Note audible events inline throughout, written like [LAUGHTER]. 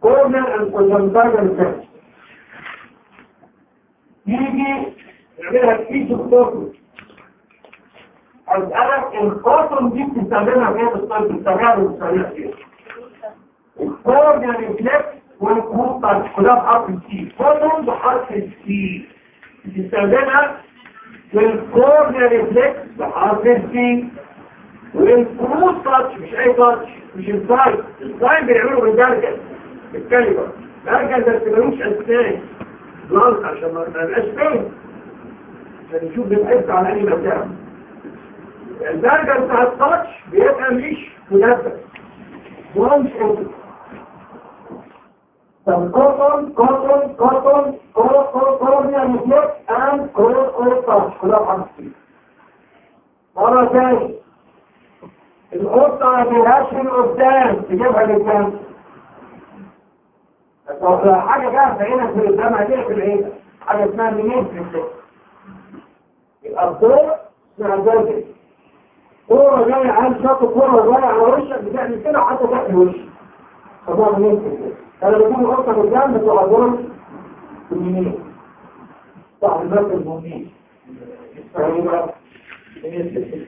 كورنر اند كونجنتايفال فيكس يجي نعملها كيس الكوتون أسألك الكوتون دي بتستخدمها في إيه بالطب بتستخدمها بالطريقة إيه؟ الكورنر ريفلكس والكروت كلها بحرف السي كوتون بحرف السي بتستخدمها والكورنر ريفلكس بحرف السي والكروت تاتش مش أي تاتش مش السايد السايد بيعملوا بالدرجة بالكلمة درجة ما تبقوش اسنان بلانك عشان ما يبقاش فين عشان نشوف بنحس على أي مكان. الدرجة بتاع التاتش بيبقى مش مدبس ومش اوتو طب كوتون كوتون كوتون كورنيا ريفلكس اند كورنيا تاتش كلها السي مرة تاني القطة ما فيهاش من قدام. تجيبها للجنب. طب حاجة جاهزة هنا في القدام هتقفل في العيدة حاجة اسمها منين في الشيء يبقى الضوء اسمها الجوزة كورة جاية عن شاط كورة جاية على وشك بتعمل كده حتى تحت وشك. طبعا منين في الشيء فلما تكون القطة في تبقى الضوء في اليمين صح المثل المهمين بقى منين في الشيء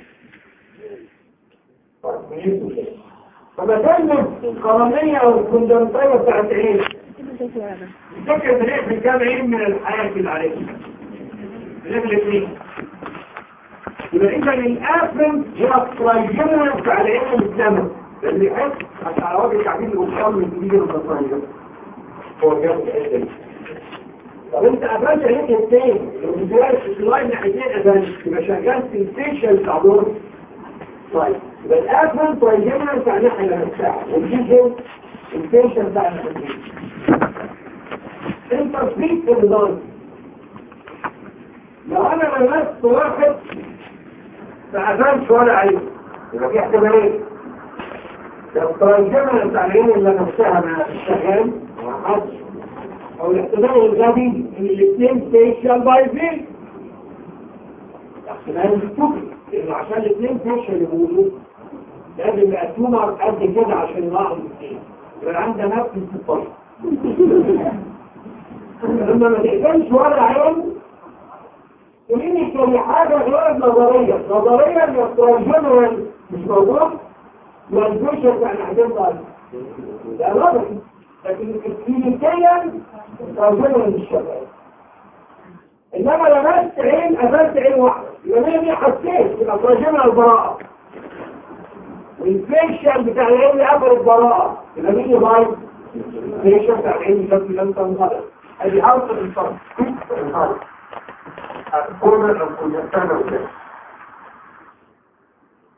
فما كان القرنية أو الكندنطية بتاعت عين فكرة بنقفل في عين من الحياة كده عليك؟ بنقفل اثنين يبقى إذا الآفن هي الترايجنة بتاع العين الزمن اللي يحس على وجه التعبير الأخرى من جديد المصرية هو جاب الحتة دي طب انت قفلت عينيك اثنين لو بتجري في اللاين ناحيتين قفلت يبقى شغال سنسيشن بتاع دور طيب يبقى الأفن ترايجنة بتاع ناحية نفسها والجيجن الفيشن بتاع الحديد انترفيت في النظام. لو أنا لمست واحد ما قفلش ولا عين يبقى في احتمالين. لو تراجمنا بتاع العين اللي نفسها ما حدش أو الاحتمال الغبي إن الاثنين فيشل بايزين احتمال الستوكي لأنه عشان الاثنين فيشل يقولوا لازم يبقى تومر قد كده عشان يلاحظ الاثنين يبقى عندها نفس الستار لما ما تقبلش ولا عين تقوليني كل حاجة غير نظرية. نظرية الجنرال مش موضوع والجيشة بتاع الحاجات ضعيف ده نظري لكن كلينيكيا الجنرال مش شغال إنما لمست عين قفلت عين واحدة. يبقى دي حسيت يبقى تراجمها البراءة. والفيشن بتاع العين قبل البراءة. يبقى مين يضايف الفيشن بتاع العين شكل لم تنغلق ادي اوصل الفرق الكورنر أو كونجكتانا وكده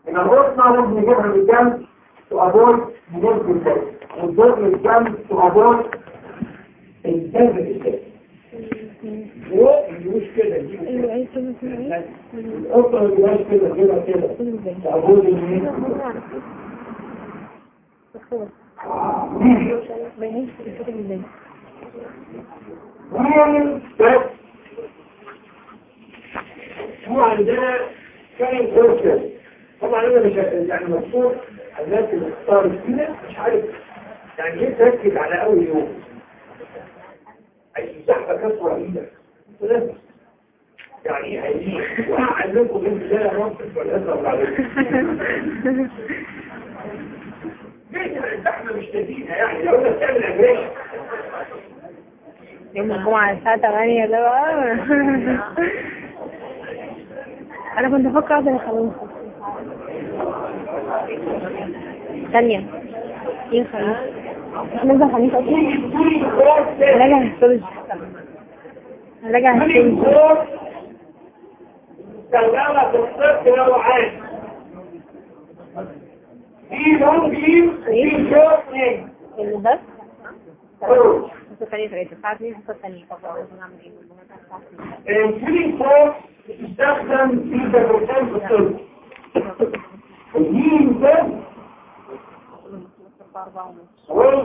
ان الغصنة لازم نجيبها من الجنب تقابول نجيب بالذات والدور من الجنب تقابول الجنب بالذات مش كده كلمة اسمها إيه؟ القطة ما تبقاش كده. كده كده تقابول اليمين بينيش الكتب إزاي وين بس هو عندنا كان كورسر طبعا أنا مش يعني مبسوط الناس اللي اختارت كده مش عارف. يعني ليه تركز على أول يوم؟ اي زحمه كانت رهيبه يعني عايزين واعلمكم من بدايه منطق والاسف عليكم الزحمه مش لذيذه يعني لو أنت بتعمل اجريشن يوم الجمعة الساعة 8 ده؟ بقى [LAUGHS] أنا كنت أفكر أقدر أخلص ثانية. إيه خميس؟ مش ننزل خميس أصلا؟ هراجع هستولوجي هراجع هستولوجي شغالة في الصف نوعان في لون جيم في شوط اثنين اللي ده فروج حصة ثانية فرقت الساعة 2 حصة ثانية طب نعمل 2 الفيلينج فورس بتستخدم في تدريسات في الطب الجيم ده الثانية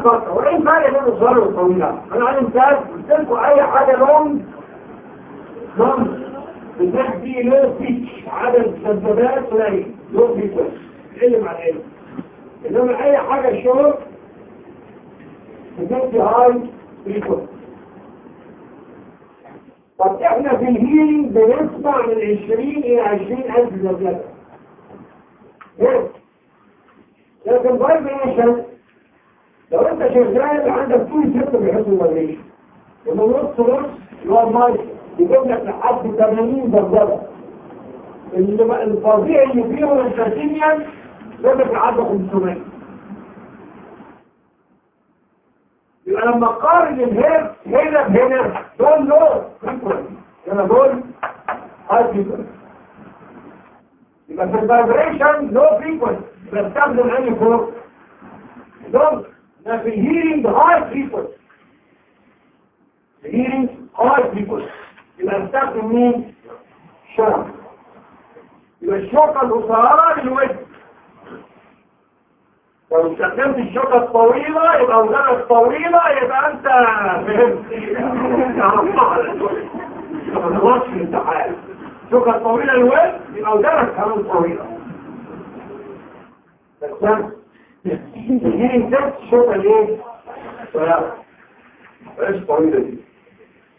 ده هو إيه الفرق بين الصغيرة والطويلة؟ أنا عايز مثال قلت اي حاجة long stem بتدي low pitch عدد ذبذبات قليل low pitch علم على علم. إنما أي حاجة شغل بتدي high pitch طب إحنا في ال hearing بنسمع من 20 إلى 20 ألف زلزلة إيه لكن فايبريشن لو أنت شغال عندك طول ستة بيحسوا فايبريشن ومن نص اللي هو المايك يجيب لك لحد 80 زلزلة اللي الفظيع اللي فيهم الكاتينيان يجيب لك لحد 500 يبقى لما قارن الهير هنا بهنا دول لو هنا دول high يبقى في ال vibration low frequency بستخدم أنهي fork دول. ده في ال hearing high frequency ال hearing high frequency يبقى بستخدم مين؟ شرط يبقى الشوكة القصيرة للوجه لو استخدمت الشوكة الطويلة يبقى وزنك طويلة يبقى أنت فهمت ما تغلطش الامتحان الشوكة الطويلة للوجه يبقى وزنك كمان طويلة بس تجيني انت الشوكة ليه؟ إيش طويلة دي؟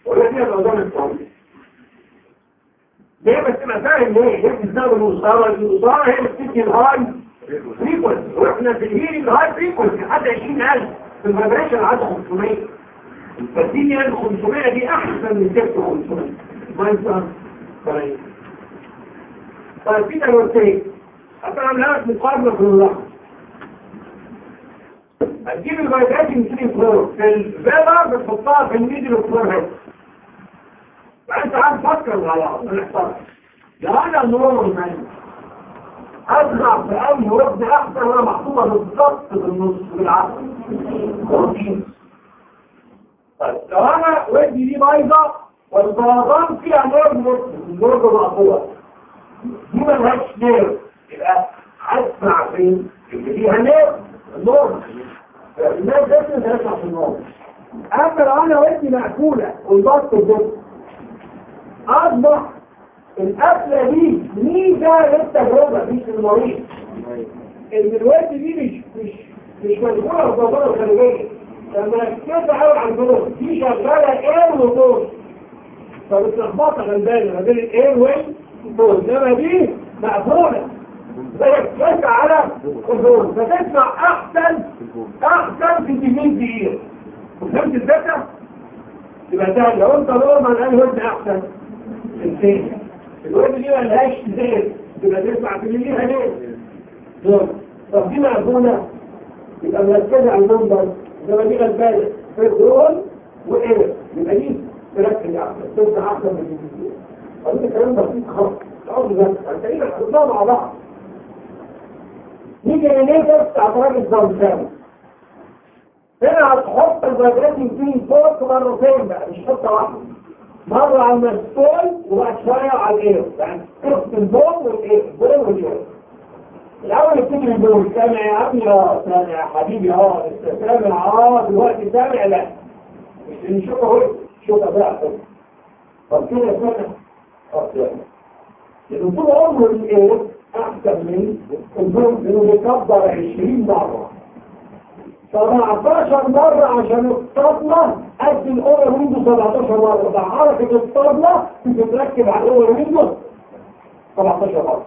طويلة دي يبقى وزنك طويلة ليه بس تبقى فاهم ليه؟ ليه بتستخدم القصيرة؟ القصيرة هي بتدي ال high frequency وإحنا في ال hearing high frequency لحد 20000 في الفايبريشن عدد 500 فالدنيا ال 500 دي احسن من 6500 ما ينفع طيب في دلوقتي حتى عامل لك مقارنه في اللحظه هتجيب الفايبريشن 3 فلور في الفيبر بتحطها في الميدل فلور هيد فانت عم تفكر على الاحصار يا هذا النور المعنى أزرع في أي وزن أحسن وأنا محطوطة بالضبط بالنص بالعقل طيب لو أنا ودي دي بايظة والبرغان فيها نور مسلم النور مقبوة دي ملهاش نور. يبقى أسمع فين اللي فيها نور النور الناس بس تسمع في النور. أما لو أنا ودي مقفولة والبط بالضبط أصبح القفلة دي ميزة للتجربة مش المريض. إن الوقت دي مش مش مش مجبورة بالضبط الخارجية. لما كده قوي على الجنوب دي شغالة اير وطول فبتلخبطها غلبانة ما بين الاير والطول إنما دي مقفولة. زي بس على الطول فتسمع أحسن أحسن في اليمين دقيقة فهمت الفكرة؟ يبقى سهل لو أنت نورمال انهي وزن أحسن. الثاني الواد دي ملهاش زيت. تبقى تسمع اللي ليها ليه طب دي مقبولة. يبقى مركزة على المنبر. زي دي غلبانة. في الدول وإيه؟ يبقى دي تركز احسن تسمع أحسن من طب ده كلام بسيط خالص. الامر ده هتلاقينا حطيناها مع بعض. نيجي ليه بس اعتراض الزمزم. هنا هتحط الفايبريتنج فيه فوق مرتين بقى مش حتة واحدة. مرة على المسؤول وبعد شوية على الايه يعني قسم البول والايه البول والايه الأول يبتدي البول سامع يا ابني آه سامع يا حبيبي آه انت سامع آه دلوقتي سامع لا مش نشوفه اهو شوفه بقى طب كده سامع آه سامع طول عمره الايه احسن من البول لأنه بيكبر 20 مرة 17 مرة عشان الصدمة قد الأول ويندو 17 مرة. ده حركة الصدمة بتتركب على الأول ويندو 17 مرة.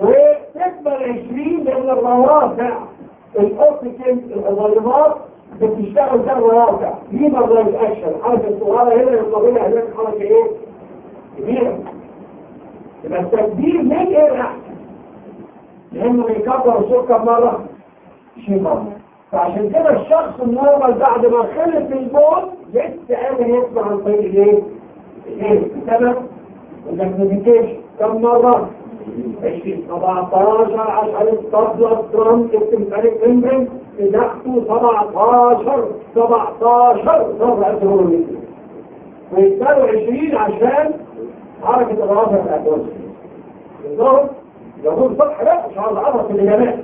وتكمل 20 لأن الروافع الأوبتيكين الغالبات بتشتغل ده الروافع. دي مرة الأكشن. حركة الصغيرة هنا الطبيعة هناك حركة إيه؟ كبيرة. يبقى التكبير من إيه؟ أحسن لأنه بيكبر السكر مرة. 20 مرة. فعشان كده الشخص ال normal بعد ما خلص ال bone لسه قادر يسمع عن طريق الايه؟ الايه؟ سبب ال magnification كم مرة؟ 20 17 عشان الطبلة ال drum ال tympanic membrane تحته 17 17 مرة أسرور منه ويستاهلوا 20 عشان حركة الرافع الأدوس الظهر يقول صح لا مش عاوز اعرف الإجابات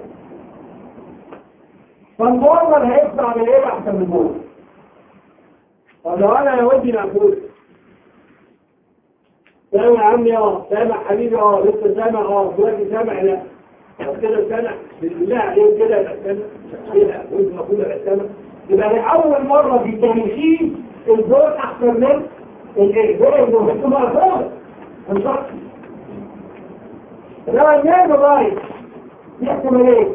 فالنورمال هيطلع من إيه أحسن من النور طب لو أنا يا ودي مقبول سامع يا عمي آه سامع حبيبي آه لسه سامع آه دلوقتي سامع لا. كده سامع؟ بالله عليك كده يبقى سامع. كده وانت المفروض يبقى سامع. يبقى لأول مرة في تاريخي الزوج أحسن من الإجبار أنتوا مرفوض بالظبط. لو الناس ضايق يحكم إيه؟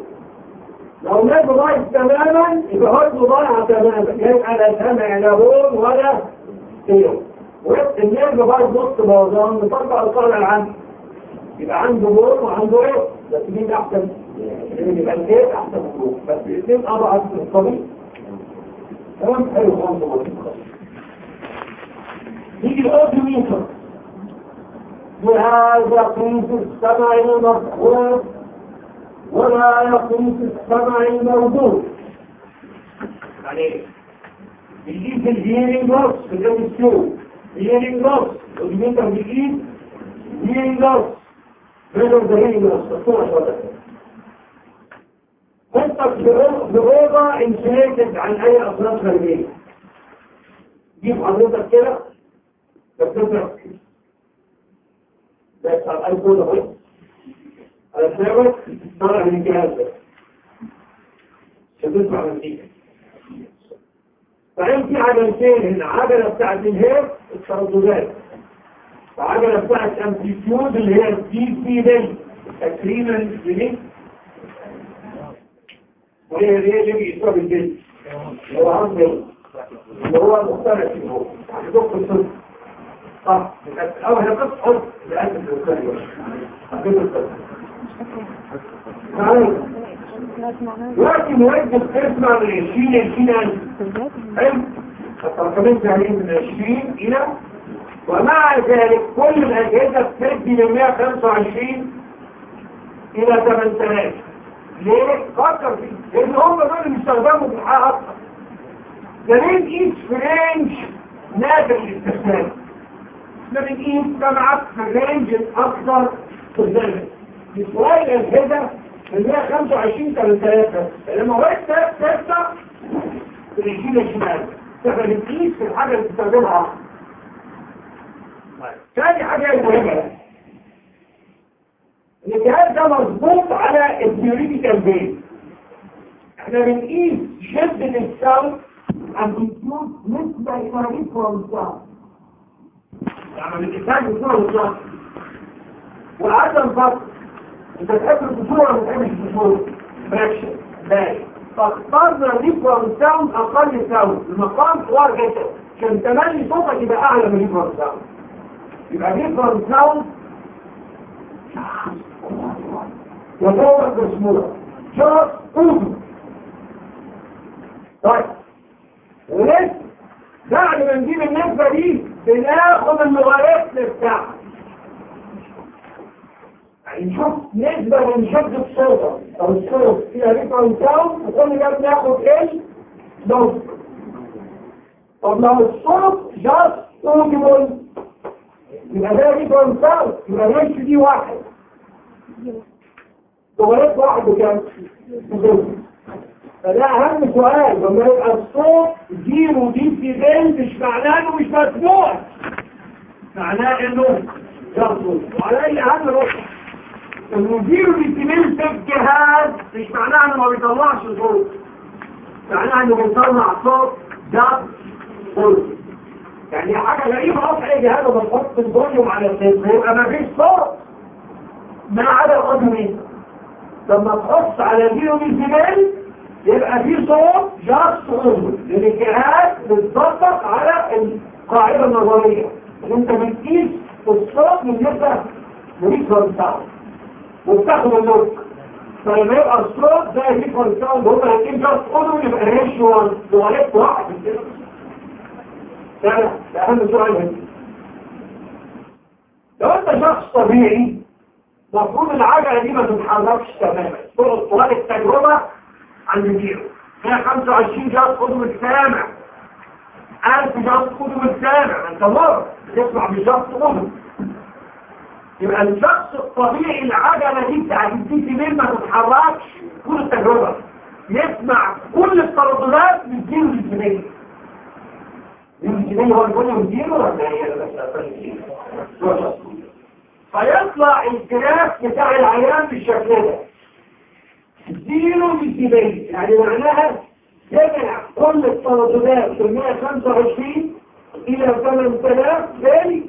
لو الناس ضايق تماما يبقى هو ضايع تماما. يبقى لا سامع لا بول ولا إيه الناس ضايق نص بوظان نطبق القاعدة العامة يبقى عنده بول وعنده إيه؟ بس مين أحسن؟ يبقى الايه أحسن مطلوب بس الاثنين أضعف في الطبيعي تمام؟ حلو. خالص يجي ال audiometer بهذا قيس السمع المفقود. ولا يقيس السمع الموجود يعني بيجيب ال hearing loss في الامسيو ال hearing loss ال audiometer بيجيب هيرنج لوس بدل ده هيرنج لوس الصورة شوية خطك بغوضة انسيتد عن أي أصناف خارجية جيب حضرتك كده تفتكر بس على الايفون اهو على السيرفر طالع من ده. عشان تسمع نتيجة فعين في عجلتين هنا عجلة بتاعت الهير الترددات. وعجلة بتاعت أمبليتيود اللي هي الدي سي دي. تقريبا دي وهي اللي هي اللي بيسوى بالجلد اللي هو عرض اللي هو المختلف اللي هو دكتور صدق صح. أو هي قصة حب لأجل الوكالة حبيب دلوقتي موجه اسمع من 20 20 حلو الرقمين سهلين من 20 إلى؟ ومع ذلك كل الأجهزة بتدي من 125 إلى 8000 ليه؟ فكر فيه لأن هم دول اللي بيستخدموا في الحياة أكثر ده ليه نقيس في range نادر الاستخدام إحنا بنقيس سمعك في ال range الأكثر في الزمن. بسؤال الأجهزة من 125 3000 لما وقت 6 بنجيب الشمال إحنا بنقيس في الحاجة اللي بتستخدمها. ثاني حاجة مهمة. الجهاز ده مظبوط على ال theoretical base إحنا بنقيس شدة ال sound amplitude نسبة إلى reference sound يعني بنقيسها بصورة بالظبط وقعدنا نفكر انت تحب البصورة ولا ما تحبش البصورة؟ فراكشن باقي فاخترنا ريفرنس ساوند أقل ساوند المقام صغير جدا عشان تملي صوتك يبقى اعلى من ريفرنس ساوند يبقى ريفرنس ساوند وطور بسمولة شرط قوته طيب ولسه بعد ما نجيب النسبة دي بناخد اللوغاريتم بتاعها يعني نشوف نسبة من شدة صوتها أو الصوت فيها reference sound وكل ده بناخد إيه؟ دوت طب لو الصوت just audible يبقى ده reference sound يبقى ال ratio دي واحد طب log واحد بكام فده اهم سؤال لما يبقى الصوت zero decibel مش معناه انه مش مسموع معناه انه جرسول وعلى اي اهم نقطه انه زيرو دي في بنت في الجهاز مش معناه انه ما بيطلعش صوت معناه انه بيطلع صوت جرسول يعني حاجة غريبه أصلا اي جهاز لما تحط الفوليوم على الصوت يبقى ما فيش صوت ما عدا القدمين لما تحط على زيرو بالجبال يبقى في صوت جاست صوت لأن الجهاز بتطبق على القاعدة النظرية انت بتقيس الصوت من نسبة ريكورد ساوند يبقى الصوت ده ريكورد ساوند هما الاثنين جاست صوت يبقى ريشيو لغاية واحد ده أهم سؤال هنا. لو أنت شخص طبيعي مفروض العجلة دي ما تتحركش تماما. طرق طوال التجربة عند زيرو 125 جاز قدم السامع 1000 جاز قدم السامع أنت مر. تسمع بجاز قدم يبقى الشخص الطبيعي العجلة دي بتاعت الدي سي ما تتحركش طول التجربة. يسمع كل الترددات من زيرو للجنيه الجنيه هو الفوليوم زيرو ولا هي يطلع الجراف بتاع العيان بالشكل ده. زيرو ديسيبل يعني معناها جمع كل الترددات في 125 إلى 8000 بالي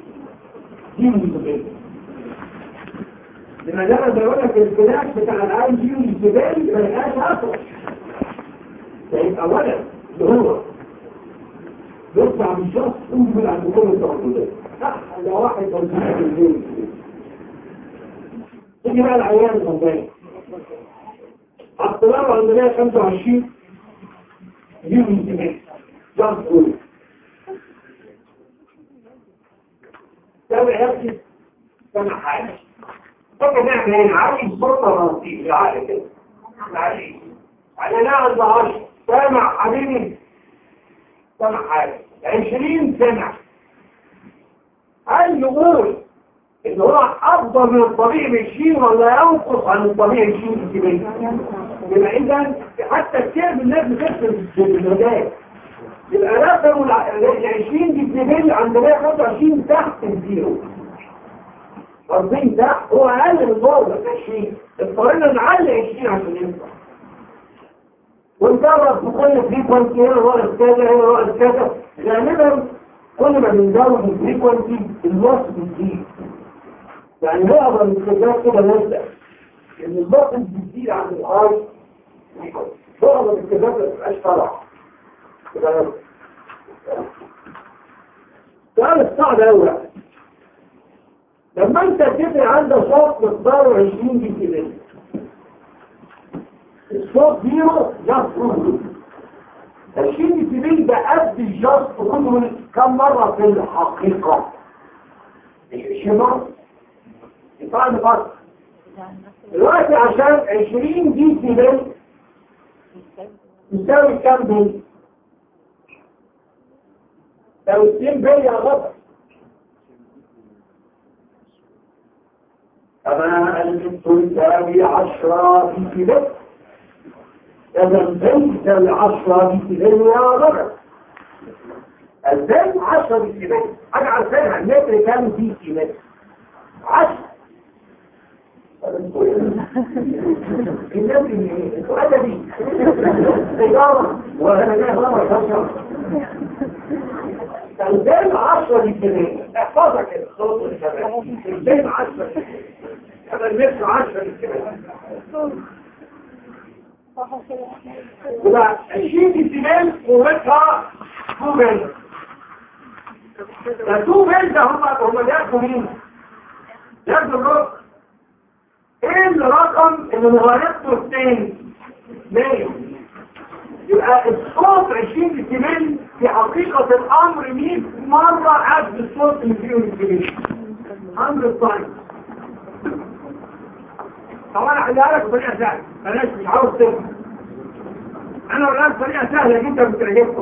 زيرو ديسيبل لما ده بقول لك الجراف بتاع العيان زيرو ديسيبل ما يبقاش أصلا طيب اولا اللي هو يطلع بالشخص انزل عند كل الترددات صح ده واحد اثنين في الجيل تيجي بقى العيان الغلبان. الطلاب عند 125 دي من زمان جاست قول تابع يبكي سمع حاجة طبعا نعمل إيه عايز سلطة راسي العقل كده. معلش علينا عند عشر سامع حبيبي. سمع حاجة. عشرين سنة. هل يقول إن هو أفضل من الطبيعي بالشين ولا ينقص عن الطبيعي بالشين في يبقى إذا حتى كتير من الناس بتكتب بالمجال يبقى رقم ال 20 دي كبير عند 125 تحت الزيرو. قصدين تحت هو أقل من ضرب 20 اضطرينا نعلي 20 عشان ينفع. ونجرب في كل فريكونسي هنا رأس كذا هنا رأس كذا. غالبا كل ما بنزود الفريكونسي الوصف بتزيد يعني معظم الكتاب كده نبدأ ان الوصف بتزيد عند الاي معظم الكتاب ما بتبقاش طالعه سؤال الصعب قوي لما انت تبقى عندك صوت مقداره 20 دي كده. الصوت زيرو جاست رول الشيء الكبير ده قد الجاست رول كم مرة في الحقيقة؟ مش مرة يطلع بفرق دلوقتي عشان 20 دي كبير تساوي كام بي لو 2 بي يا غطر طبعا البنت تساوي 10 دي كبير إذا البنت العشرة بسبيل يا رجل البنت عشرة بسبيل حاجة عارفينها المتر كام دي سبيل عشرة. اللي أنتوا ادبي تجارة وأنا جاي مرة خمسة البنت عشرة بسبيل احفظها كده صوت الشباب البنت عشرة هذا المتر عشرة بسبيل يبقى الشيء السنان قوتها تو بيلد التو بيلد هم هم بياخدوا مين؟ بياخدوا الرقم. إيه الرقم اللي مغايرته الثاني؟ 100 يبقى الصوت 20 ديسيبل في حقيقة الأمر 100 مرة قد الصوت اللي فيه ديسيبل 100 تايمز طبعا إحنا لك بطريقة سهلة بلاش مش عاوز تفهم. أنا أقول لك طريقة سهلة جدا بتعجبك.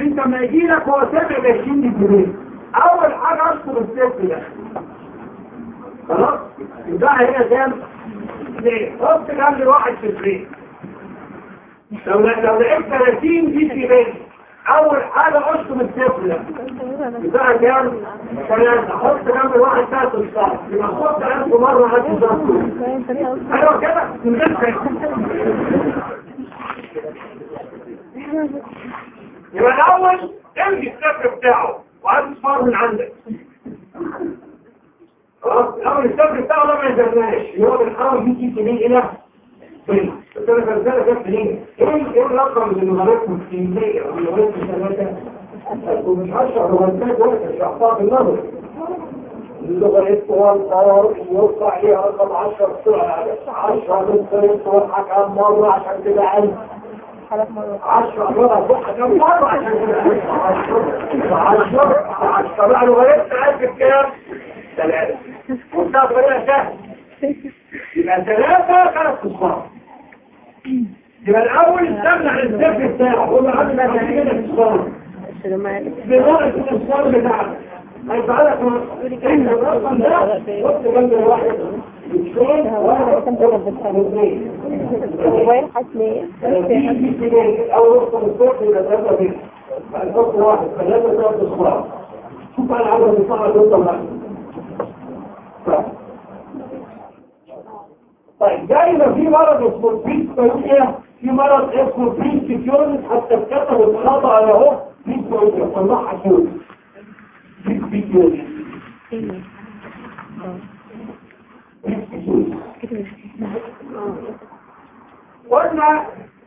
أنت ما يجي لك هو سابع ب 20 جنيه أول حاجة اشطب الست ده. خلاص؟ يبقى هنا كام؟ اثنين حط جنب واحد صفرين لو لقيت 30 دي في أول حاجة اشطب الصفر ده يبقى كام؟ ثلاثة حط جنب واحد ثلاثة الصف يبقى خد ثلاثة مرة هاتي ظبطه أيوه كده من غير يبقى الأول امشي الصفر بتاعه. وعايز تصفر من عندك. خلاص الأول الصفر بتاعه ده ما يزرناش. هو بنحاول نجي كمين هنا أنا فرزانه جت منين إيه إيه الرقم اللي مغرقكم في المية أو مغرقكم ثلاثة ومش هشرح روانتات ولا شرحتها في النظر اللغة والقرار يوقع عليها رقم 10 بسرعة 10 بالصرف توقع كم مرة عشان تبقى علم عشرة مرة توقع كم مرة عشان تبقى عشرة عشرة بقى لغاية عارف كام؟ ثلاثة وانتهى طريقة سهلة يبقى ثلاثة ثلاث اصفار يبقى الأول استمنع السفر بتاعه هو عامل ما كده اصفار بغرض الاصفار بتاعه هيبقى لك انت الرقم ده وقت جنب الواحد وين حسنية أول رقم الصوت يبقى ثلاثة بيه الخط واحد. ثلاثة ثلاثة اصفار شوف أنا عاوز اطلع الرقم واحد. طيب زي ما في مرض اسمه بريسبيوتيا في مرض اسمه بريسبيوتيا حتى اتكتب الخطأ على اهو بريسبيوتيا طلعها بريسبيوتيا كده قلنا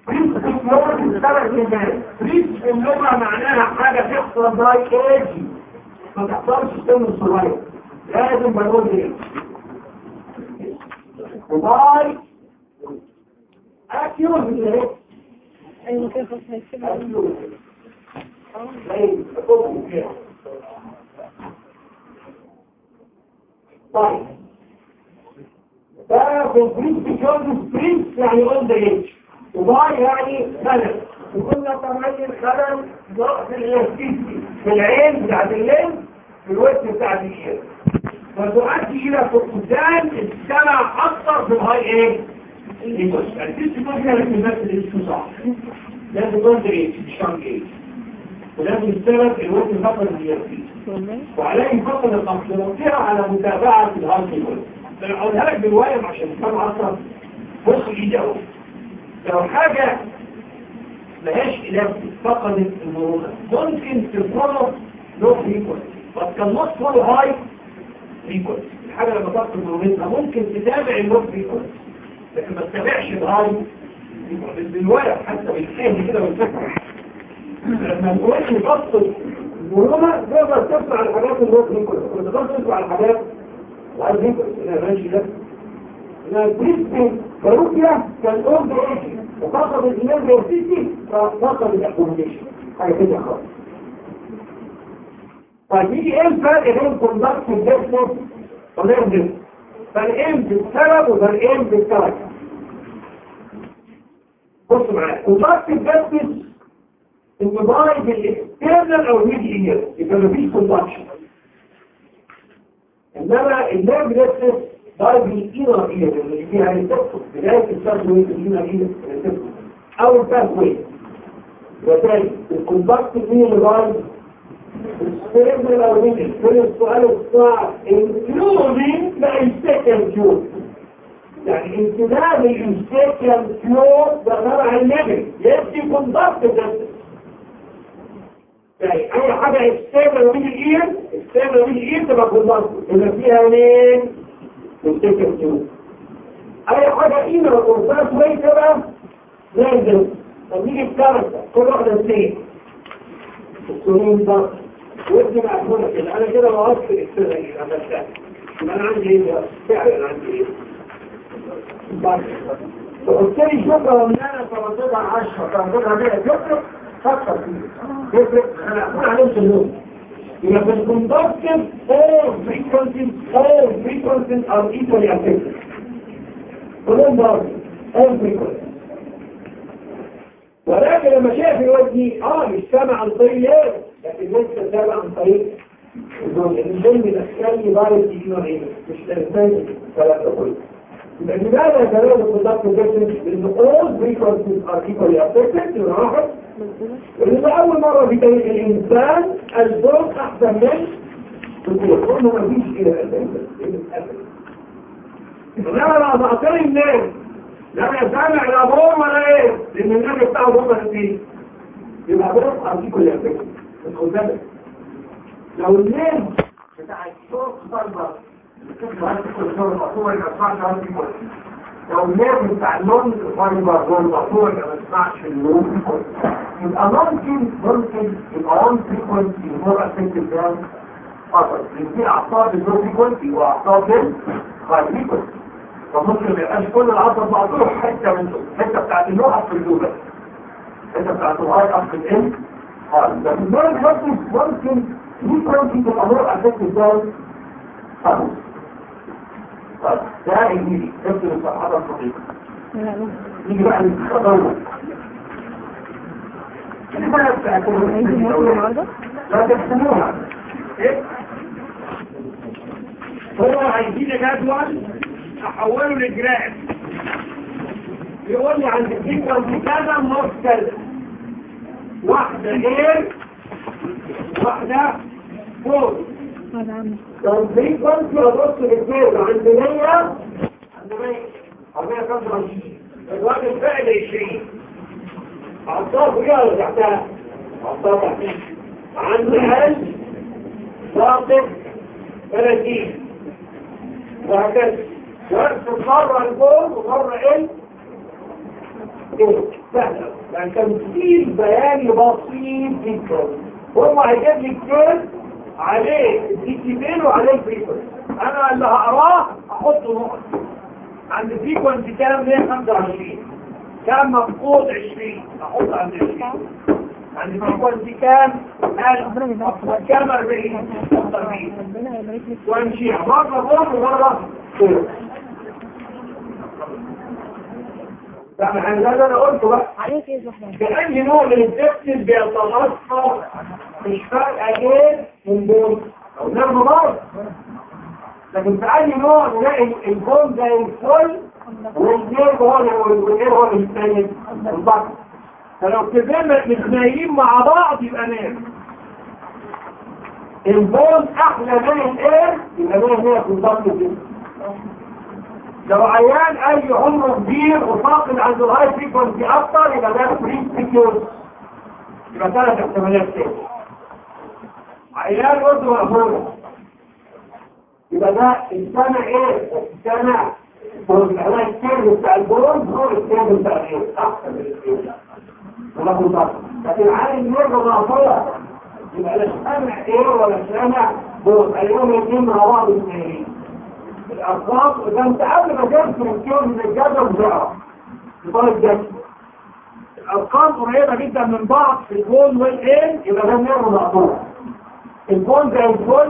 بريس في اللغة ثلاث كلمات بريس في اللغة معناها حاجة تحصل باي ايجي ما تحصلش سن صغير. لازم بنقول إيه وباي اكيوز إيه أيوه كده خلاص هيكتبها اكيوز زي الكتب كده طيب. ففي البريس بيكون بريس يعني اون ذا وباي يعني خلل وكنا طبعين خلل ضغط الإلكتريسي في العين بتاعت الليل في الوجه بتاعت الشيء فتؤدي إلى فقدان السمع أكثر في الهاي إيه؟ الإيجوز يعني في سيكون فيها لازم بس الاسم صح. لازم ذا ايج مش كان ايج ولازم السبب الوجه فقط والله. وعليه فقط الأمثلة على متابعة الهاي الوجه أنا اقولها لك بالوايم عشان تفهم أكتر بص ايدي اهو لو حاجة ملهاش علاج فقدت المرونة ممكن تتصرف لو فريكونسي بس كان فول هاي الحاجة لما تفقد مرونتها ممكن تتابع اللو فريكونسي لكن ما تتابعش فريكونسي بالورق حتى بالفهم كده والفكرة لما نقول نفقد المرونة تقدر تسمع الحاجات اللو فريكونسي ما تقدرش تسمع الحاجات وعايز يبقى أنا ماشي ده. أنا بريسبين باروكيا كان اولد ايجي وفقد الايمان بيرسيتي ففقد الاكوموديشن حاجة كده خالص. طيب يجي إيه الفرق بين كوندكت الجسم وغير الجسم فرقين بالسبب وفرقين بالسبب بص معايا كوندكت الجسم النظام بالاكسترنال أو الميد اير يبقى مفيش كوندكشن إنما النيرف نفسه ضرب الانر اير اللي فيها ريسبتور بدايه الشرط وين الانر اير أو الباث واي وبالتالي الكوندكت مين اللي ضرب السيرفر الاولاني كل السؤال الصعب انكلودين ذا انستيكال كيور يعني انتداب الانستيكال كيور ده تبع النبي يدي كوندكت ده يعني اي حاجة اكسترنال من الاير اكسترنال من الاير تبقى كوندكت يبقى فيها مين انستيكال كيور اي حاجة انر كونتاكت واي تبقى زي ده طب نيجي الكاركتر كل واحدة اثنين السنين ده ودي مقفولة كده أنا كده الاكسترنال أنا يبقى أنا عندي بقى؟ فعلا عندي إيه؟ فقلت لي شكرا إن أنا فرضتها 10 فرضتها 100 يفرق؟ فكر فيه يفرق؟ أنا أقول عليهم اليوم يبقى في الكوندكتيف all frequencies all frequencies are equally affected. كلهم برضه. all frequencies ولكن لما شاف الوجه آه مش سامع عن طريق لكن لسه سامع عن طريق الزوج بيدخل لي بارد إيه مش تلفزيون ولا كله يبقى لماذا يتناول الكونتاكت ديستنس لأن all frequencies are equally affected واحد. ولأن أول مرة في تاريخ الإنسان الزوج أحسن من الزوج قلنا ما فيش إلى الأسف إنما بعطي الناس لا يسمع لا بوم ولا إيه لأن النبي بتاعه بوم فيه يبقى بوم ارضيكم يا فكرة خد بالك لو الناس بتاع الصوت ضربة لو الناس بتاع اللون فايبر دول مقطوع ما تسمعش اللون يبقى ممكن ممكن يبقى اون فريكونسي مور افكتيف ذان اثر في اعصاب اللو فريكونسي واعصاب الهاي فريكونسي فممكن ما يبقاش كل العصب مقطوع حتة من حتة بتاعت النوع في الجوله حتة بتاعت الهاي اف الام لكن دول ممكن ممكن تبقى نوع افكت إزاي خلاص طيب ده انجليزي اكتب الصفحات الصحيحة. نيجي بقى للخطر لا تحسنوها إيه؟ هو عايزين جدول احوله لجراف يقول لي عند الفكرة كذا مختلف واحدة غير واحدة فوق. لو الفريكونسي ابص للفيرد عند 100 عند 100 عربية 25 الراجل فعل 20 عطاه فيها ولا تحتها عطاه تحتها عند هل ساقط 30 وهكذا. وارسل مرة الجول ومرة إيه؟ سهلة يعني تمثيل بياني بسيط جدا. هو هيجيب لي كتير عليه الديكتين وعليه الفريكونس. أنا اللي هقراه أحط نقط عند الفريكونس كام؟ 125 كام؟ مفقود 20 أحط عند 20 عند الفريكونس كام؟ 1000 كام؟ 40 أحط 40 ربنا يبارك لك وامشي مرة فوق ومرة فوق ده اللي أنا قلته بقى. عليك إيه بأي نوع من الدكتل بيتغطى مش فارقة إيه من دول. أو نعم بعض لكن في أي نوع نلاقي الجون زي الفل والجير هو والجير هو الثاني. البطل فلو كده متنايين مع بعض يبقى نام البون أحلى من الاير يبقى نام هي في البطل دي. لو عيان أي عمره كبير وفاقد عند الهاي فريكونسي أكتر يبقى ده فري سكيورز يبقى ثلاث احتمالات تاني عيان برضه مقبوله يبقى ده السنة إيه؟ السنة هو العلاج السير بتاع البون هو السير بتاع الايه؟ احسن من السير ولا بالضبط لكن عالم يرضى مقبوله يبقى لا سمع إيه ولا سمع بون اليوم الاثنين مع بعض الاثنين الأرقام إذا أنت قبل ما ترسم الكيون من الجدول بتاعه يبقى الجدول الأرقام قريبة جدا من بعض في الجون والإين يبقى ده نيرو مقطوع. الجون زي الجون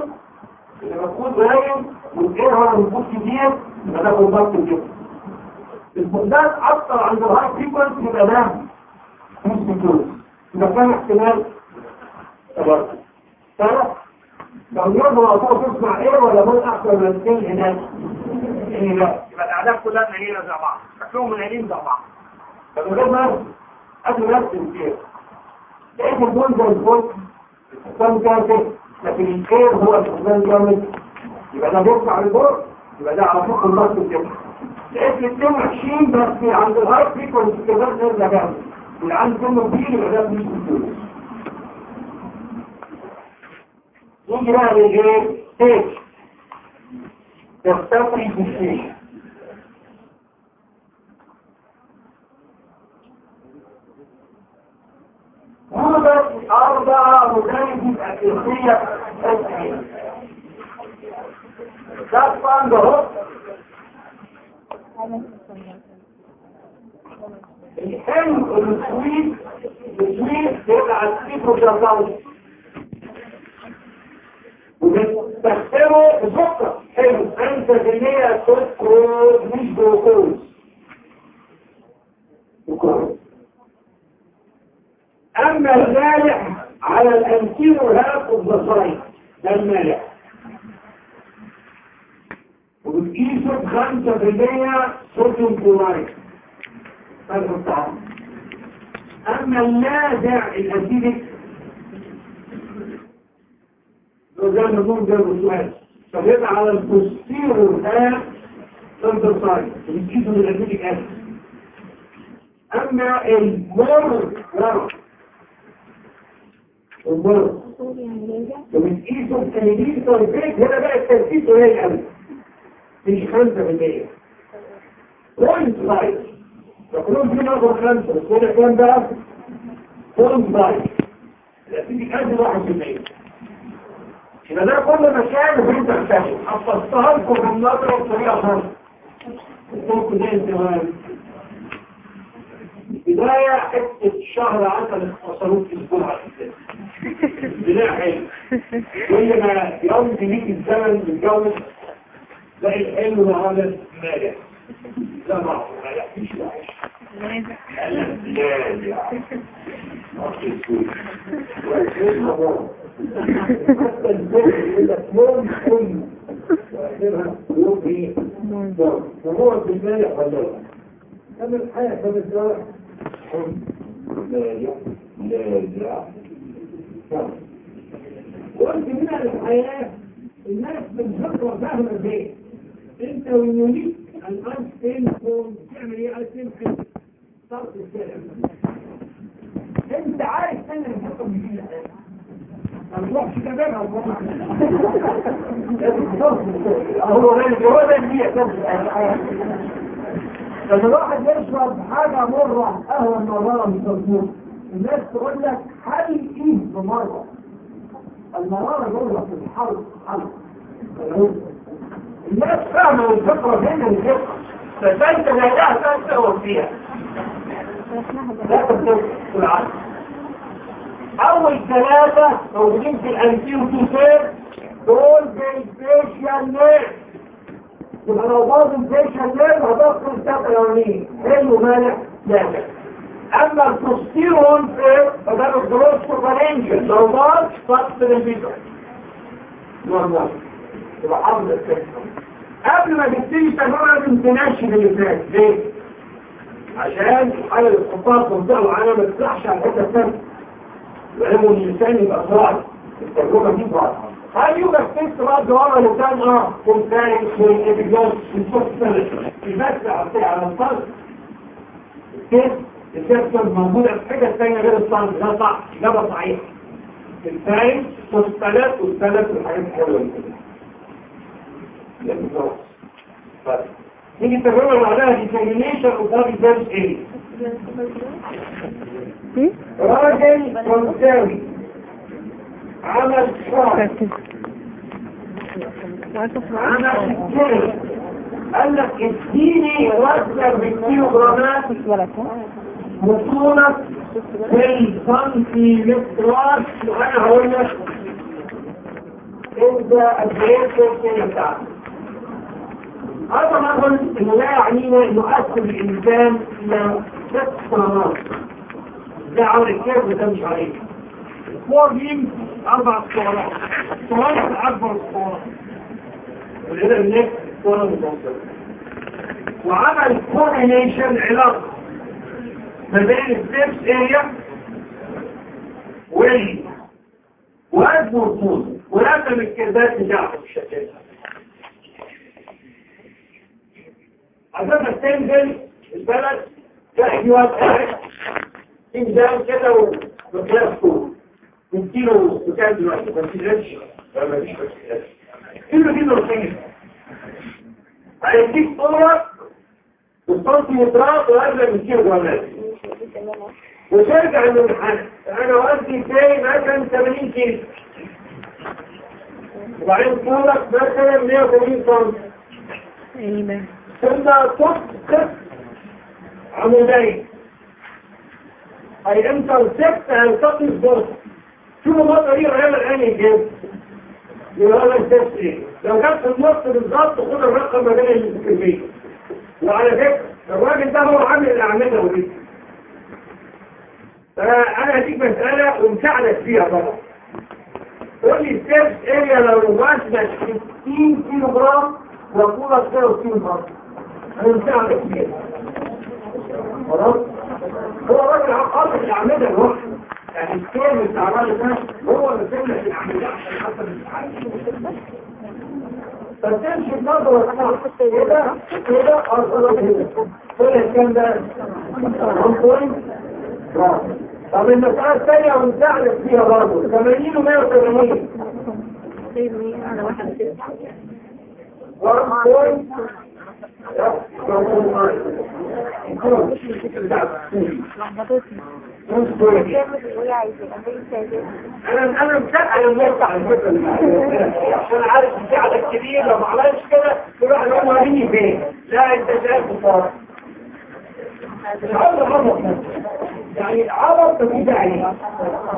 اللي مفقود قليل والإين هو مفقود كتير يبقى ده كونتاكت الجسم الفقدان أكتر عند الهاي فريكونس يبقى ده مش سكيورس يبقى كان احتمال تبارك ثلاث لو يرضى أطول تسمع إيه ولا من احسن من الاثنين هناك لا. يبقى الاعداد كلها منينة زي بعض شكلهم منينين زي بعض فمن غير ما قبل نفس الكير. لقيت الجون زي كان كافي لكن الكير هو الاستخدام جامد يبقى ده بيرفع الجون يبقى ده على فوق النص كده. لقيت الاثنين وحشين بس عند الهاي فريكونسي كده. نرجع جامد واللي عنده كلمه كبير يبقى ده مش. يجي بقى للايه؟ ستيج يختفي بالستيج يوجد أربع مدارس أساسية. أساسية طبعا ده الحلم السويد السويد بيبقى جرزاوي وبتستخدمه بسكر حلو. أنت بالمية سكر مش جلوكوز أما المالح على الانتيرو هاف البصري. ده المالح. وبتقيسه بخمسة في المية صوديوم كلورايد هذا الطعام. أما النازع الاسيدك زي ما نقول ده السؤال فبيبقى على البوستير والهاء سنتر سايد بنجيبه من الاسيتيك اسيد أما المر لا المر وبنقيسه بتنجيل صرفيك هنا بقى التركيز قليل قوي مش خمسة في المية. بوينت سايد فكلهم في نظر خمسة بس هنا كام بقى؟ بوينت سايد الاسيتيك اسيد واحد في المية. يبقى ده كل مشاعر وانت بتكتشف حفظتها لكم بالنظرة بطريقة خاصة الصوت ده انتهاء. بداية حتة شهر عسل اختصروك في أسبوع الاساس بناء حلو كل ما يمضي ليك الزمن بالجوز تلاقي الحلو ده هذا مالح لا ما يحكيش وعيش لا لا لا حتى الزوج يقول لك يوم كل وآخرها يوم؟ وهو بالمالح ولا لا؟ كم الحياة كم الزرع؟ حب. لا لا لا لا قلت من الحياة الناس بتفكر فاهمة إزاي؟ انت واليونيك الانستين كون تعمل إيه؟ انستين صرف الكلام انت عارف ان الحكم دي لما الواحد يشرب حاجة مرة قهوة مرة مش مظبوط الناس تقول لك حل إيه بمرة المرارة جوه في الحلق حلق. الناس فاهمة الفكرة فين الفكرة. فانت لا لا تنسى فيها. لا تنسى في العالم أول ثلاثة موجودين في الانتيوتيسير دول بالفيشيال نير يبقى لو باظ الفيشيال نير هتدخل الساقة الاولانية حلو مالك؟ لا أما التستيرون في فده الجروس سوبرينجل لو باظ فقط الفيتر نورمال يبقى حافظ قبل ما تبتدي تجربة تنشف اللي فات ليه؟ عشان الحالة اللي تحطها في معينة ما تطلعش على الحتة الثانية لأنه الإنسان يبقى صراحة التجربة دي صراحة هل يوجد تيست بقى جوارة الإنسان آه كونتاك من الإبجاز من صوت السنة البس على التيست موجودة في حاجة ثانية غير الصرف ده صح. إجابة صحيحة الثاني والثلاث والثلاث والحاجات الحلوة دي نيجي التجربة اللي بعدها of body verse A راجل فرنساوي عمل شعر عمل كتير قال لك اديني وزن بالكيلو جرامات بطولة في السنتيمترات وأنا هقول لك انت ادريت السنة بتاعتك هذا ما أقول إنه لا يعنينا إنه أدخل الإنسان إلى ست سنوات. ده عمل الكيرف ده مش عليه فور جيم أربع اسطوانات اسطوانات أكبر اسطوانات ولهذا الناس اسطوانة متوسطة وعمل كورينيشن علاقة ما بين السيرس اريا وال وقد مرفوض ورسم الكيرفات بتاعته بالشكل عشان تنزل البلد تحكي وقت تنزل كده طول من كيلو وكام دلوقتي ما تنزلش ما فيش كيلو كيلو رصيف هيديك طولك بالسنتيمترات واقل من كيلو جرامات وترجع للامتحان أنا وزني فين مثلا 80 كيلو وبعدين طولك مثلا 180 سم أيوه ثم تسقط عمودين. أي انترسكت هيلتقي الضغط شوفوا بقى طريقه هنا الآن الجيب يبقى هذا التست إيه لو جت في النص بالظبط خد الرقم ما بين الكميه وعلى فكرة الراجل ده هو عامل الأعمدة ودي. فأنا هديك مسألة ومساعدك فيها طبعا. قول لي التست اريا لو وزنك 60 كيلو جرام وطولك 60 جرام هنساعدك فيها. خلاص؟ هو راجل عقاب الأعمدة الوقت يعني الكير بتاع الراجل ده هو اللي سمع في الأعمدة عشان حسب الامتحان فتمشي بنظرة كده كده أرسلت هنا كل الكلام ده؟ عنصرين طب المسألة الثانية ونساعدك فيها برضه. 80 و 180 على واحد ستة ورقم أنا أنا على فكرة عشان عارف مساعدة كبير لو ما عملش كده تروح لهم فين لا انت شايف اعرف يعني عرض تفيد عليها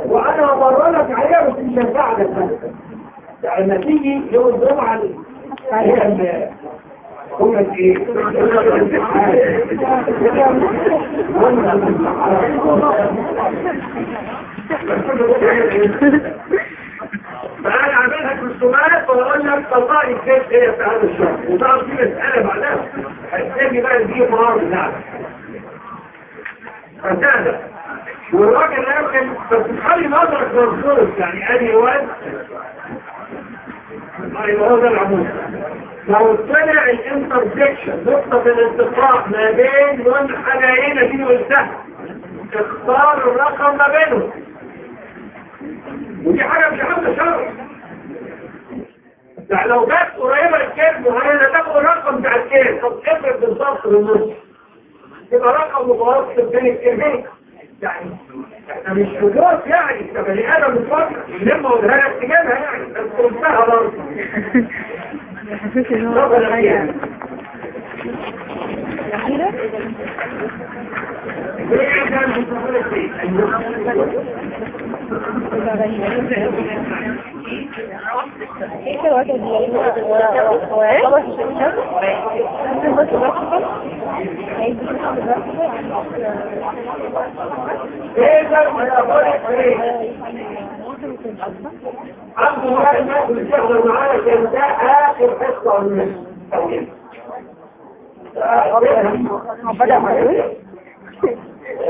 وأنا امرنك عليها بس مش هساعدك يعني لما تيجي يوم الجمعة إيه فانا عاملها كرسومات واقول لك طلعني الكيس إيه في هذا الشهر وطبعا في مساله بعدها هتسمي بقى دي مرار بتاعك فسهله والراجل لكن بس تخلي نظرك مرسوس يعني ادي واد يبقى هو ده العمود لو طلع الانترسكشن نقطة الالتقاء ما بين والحنايين دي والسهل اختار الرقم ما بينهم. ودي حاجة مش عاملة شرط يعني لو جت قريبة لل curve معينة تاخد الرقم بتاع ال curve طب افرض بالظبط بالنص يبقى رقم متوسط بين ال curve ين يعني إحنا مش حدوث يعني. انت بني آدم بتفكر لما لك تجيبها يعني. بس قلتها برضه. حسيت ان هو حاجة ما يقدرش إيه عنده واحد ناس بتحضر معانا كان ده اخر حصه من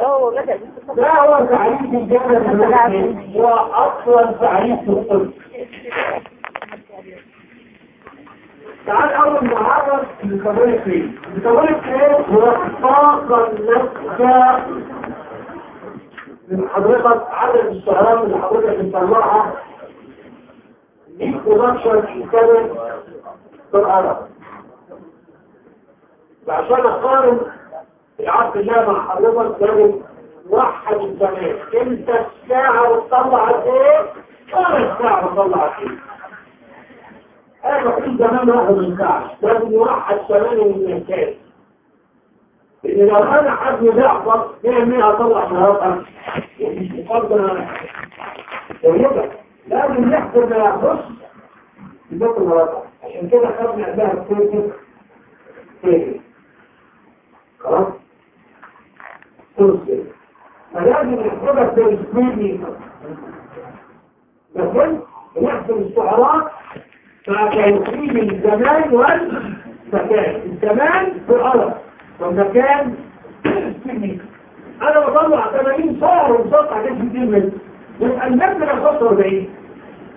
هو بدأ ده هو تعريف الجنة هو أصلا تعريف الطب تعال اول نعرف الكابوليك ريت الكابوليك ريت هو الطاقة الناتجة من حضرتك عدد السعرات اللي حضرتك بتطلعها. دي برودكشن كانت بالعرب عشان أقارن العبد الله مع حضرتك لازم وحد الزمان أنت الساعة بتطلع قد إيه؟ وأنا الساعة بتطلع قد إيه؟ أنا في زمان واحد ما ينفعش لازم نوحد زمان والمكان لأن لو أنا حد يضعف يعمل اطلع شهرات امس مش مقدر طيبة لازم نحسب ما يخص بذات المراجعة عشان كده خدنا قبلها الكويتك تاني خلاص؟ تنصر. فلازم نحسبها في السكويد ميتر لكن نحسب السعرات فتوصيل الزمان والمكان. الزمان في والمكان في الميتر أنا بطلع 80 صور ومسطع جسم كتير منه. يبقى ده 45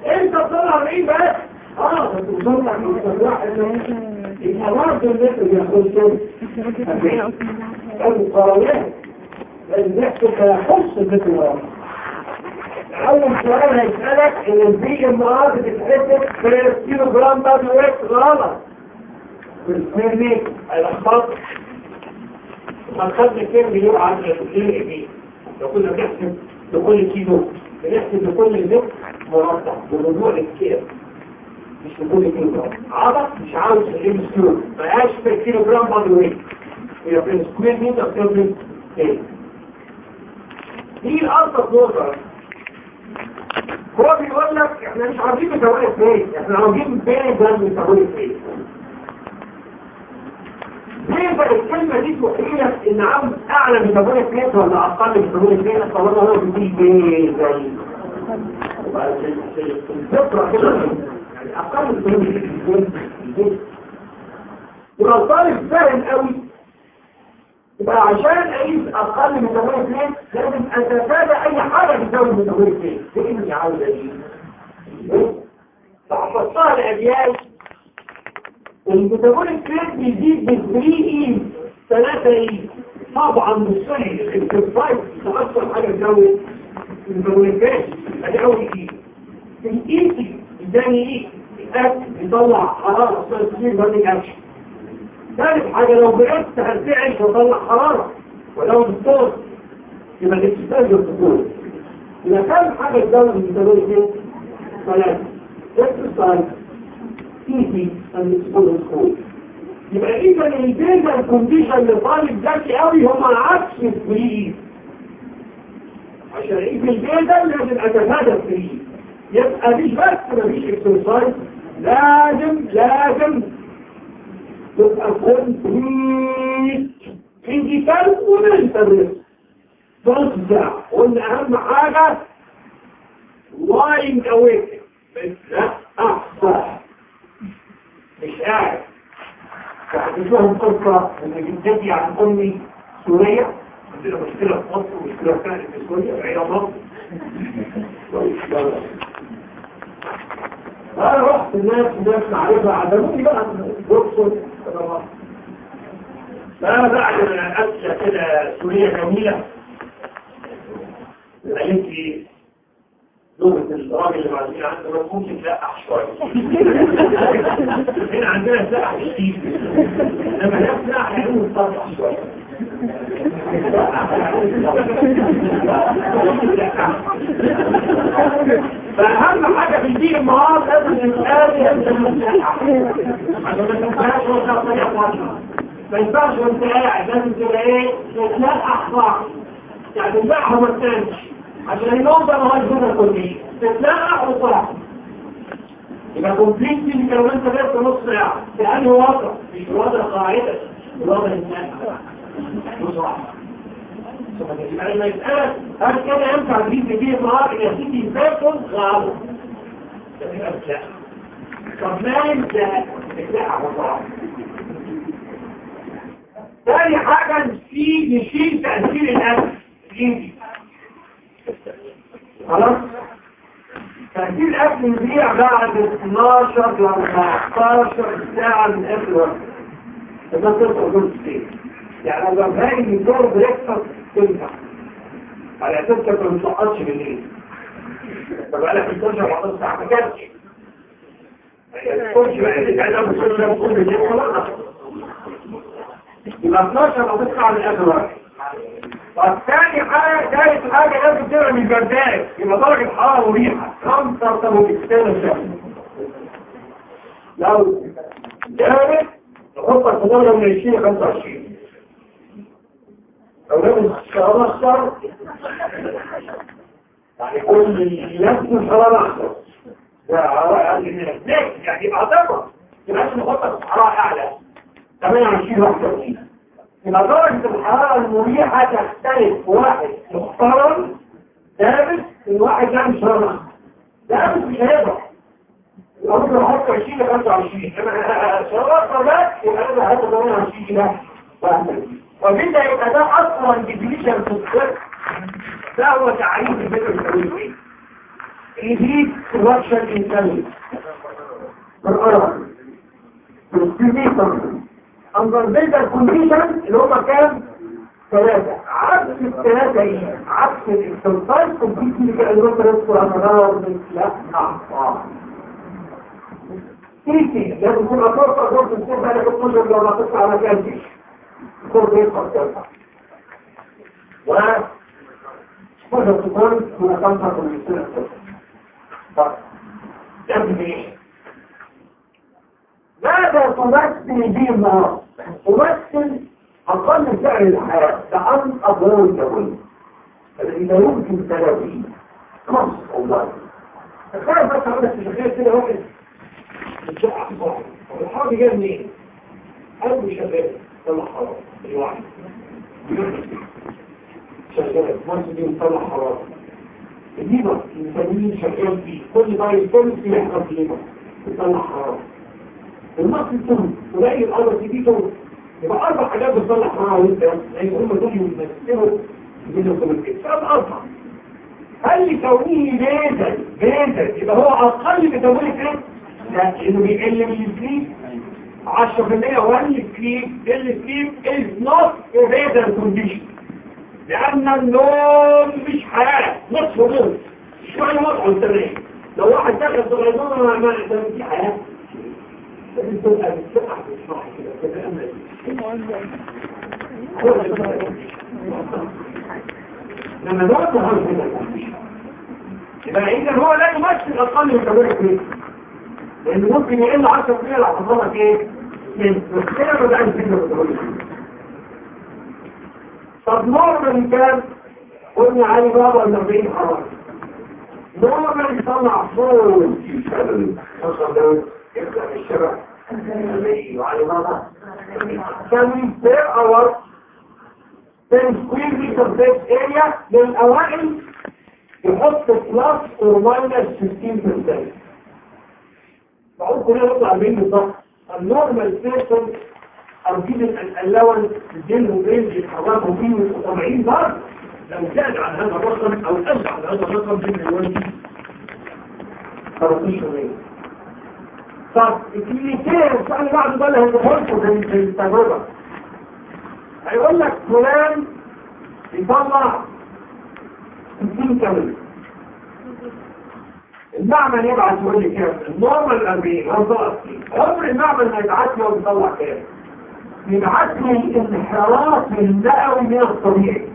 انت بتطلع 40 بس آه بس بتطلع 41 يبقى برضه المتر بياخد كام؟ القرايات لازم نحسب يخص المتر ورا أول سؤال هيسألك إن البي ام ار بتتحسب في كيلو جرام دبليو إكس غلط في متر هنخلي كام مليون عن الكيلو بي لو كنا بنحسب لكل كيلو بنحسب لكل متر مربع بموضوع الكيلو. مش لكل كيلو جرام عضل مش عاوز الام سكيو ما في الكيلو جرام بادي ويت هي في السكوير متر بتفرق إيه دي الألطف نقطة. هو بيقول لك إحنا مش عارفين بتسوي فين إحنا عاوزين فين ده بتسوي فين بقى الكلمة دي تحيلك إن عاوز اعلى من تبوية فين ولا أقل من تبوية فين طالما هو بيقول فين زي الفكرة كده. يعني أقل من تبوية فين ولو طالب فاهم قوي يبقى عشان اقيس أقل من تبوية فين لازم اتفادى أي حاجة بتساوي من فين دي اللي عاوز إيه فحفظتها الابيات ال metabolic rate بيزيد بال three E ثلاثة E طبعا بالصحي ال exercise تأثر حاجة تزود ال metabolic rate ادي اول اي الايسي الثاني اي الأكل بيطلع حرارة. specific dynamic action ثالث حاجة. لو بردت هترعش وتطلع حرارة ولو دكتور يبقى ال exercise الدكتور يبقى كام حاجة تزود ال metabolic rate ثلاثة exercise ال exposure to cold يبقى اذا ال basal condition لطالب ذكي قوي هم عكس ال three E عشان إيه في لازم اتفادى ال three E يبقى مش بس مفيش exercise لازم لازم تبقى complete physical و mental ساعة قلنا اهم حاجة لاينج اويك لا احسن مش قاعد فحدث لهم قصة أن جدتي عن أمي سورية عندنا مشكلة في مصر ومشكلة في سوريا وعيا مصر. فأنا رحت الناس الناس معرفة عدموني بقى. دكتور فأنا بعد أكلة كده سورية جميلة. قالت لي لغة الراجل اللي بعدين عنده ممكن تلقح شوية. [LAUGHS] هنا عندنا تلقح كتير. لما تلقح يقوم تلقح شوية. فأهم حاجة في الدين النهار لازم الإنسان ينزل عشان ما تنساش وانت ما ينفعش وانت قاعد لازم تبقى إيه؟ تتلقح بعض يعني تبقى ما تنساش عشان ما هو الجنة كلية تتلقح وصح يبقى كومبليت دي لو انت بس نص ساعة في أنهي وضع مش وضع قاعدة الوضع الإنسان بصراحة لما يسألك هل كان ينفع تجيب تجيب نهار يا سيدي؟ تاكل غابة طب ما أنت؟ تكلعها بصراحة تاني حاجة نشيل تأثير الأكل الإنجي خلاص؟ تأثير الأكل يبيع بعد 12 ل 14 ساعة من آخر وقت ده تقدر تقول يعني لو هاي من دور بريكفاست تنفع. على أساس انت ما بتسقطش بالليل. فبقى لك 12 14 ساعه ما جاتش تخش بقى اللي قاعد ابو سوشيال كل الليل خلاص. يبقى 12 أو 9 من اخر واحد طب ثاني حاجة ثالث حاجة لازم تبقى من البردات يبقى درجة حرارة مريحة. 35 لو جابت في درجه من 20 ل 25 لو لابس شراب اخضر يعني كل نفس شراب اخضر ده يعني يبقى ضربه يبقى في حرارة أعلى. 28 21 الحرارة المريحة تختلف واحد. محترم لابس الواحد لابس شراب اخضر لابس مش هيقدر [LAUGHS] يبقى ممكن أحط 20 ل 25 شراب اخضر بس يبقى لازم أحط 28 كده وبدا يبقى ده أصلا ديفينيشن في الفقه ده هو تعريف الفكر التوحيدي يزيد سلوكشن انساني بالقرار بالسيميتر اندر بيتا كونديشن اللي هما كام ثلاثة. عكس الثلاثة إيه؟ عكس كومبليتلي كده اللي هو تذكر امراض لا نعم تيجي لازم تكون أطراف أطراف السيف بقى لك 12 لو ما تطلع على كام فيش يكون بيقصر تلقى و ماذا تكون من تنطق من السنة طيب. ماذا تمثل به النهار؟ تمثل أقل سعر الحياة كأن أضرار الجوية الذي لا يمكن تلافيه نص والله تخيل بس عندك تشخيص كده واحد الشقة صاحب والحاجة جاية منين؟ قلبه شغال. طلع حرارة الواحد شغال. مصر دي مطلع حرارة الليبر المسلمين شغال فيه. كل بايل كل في يحضر في الليبر بتطلع المصر التون تلاقي الأرض دي تون يبقى أربع حاجات بتطلع حرارة وأنت زي هم دول يمثلوا يجيبوا الكتاب سؤال أربع هل لكونه بيزل بيزل يبقى هو أقل بتمويل إيه؟ لا لأنه بيقل من الفليك 10% وان sleep السليب is not a better condition. لأن النوم مش حياة نصف نوم شوية وضع التمام لو واحد دخل النوم ما ما في حياة لازم تبقى بالسرعة بالصح كده تتأمل لما نوم هو كده يبقى إذا هو لا يمثل أقل من كبيرة لأنه ممكن يقل 10% لو حصلك إيه؟ من مشكلة بدأ الفكرة طب نورمال كان قلنا علي بابا ال 40 حرارة نورمال يطلع صوت وعلي بابا كان بير اور 10 سكوير متر بيس اريا للأوائل يحط بلس اور ماينس 15% بقول كلنا نطلع 40 بالظبط النورمال بيرسون أرجين الألوان الجن رينج يتحركوا فيه من 70 ضرب لو زاد عن هذا الرقم أو قل عن هذا الرقم جن الوان 13 رينج طب الكلينيكيه السؤال بعده ده اللي هيدخلكم في التجربة. هيقول لك فلان يطلع 60 كامل المعمل يبعت يقول لي كام؟ النورمال 40 هو عمر المعمل ما يبعت لي ويطلع كام؟ يبعت لي الانحراف النقوي من الطبيعي.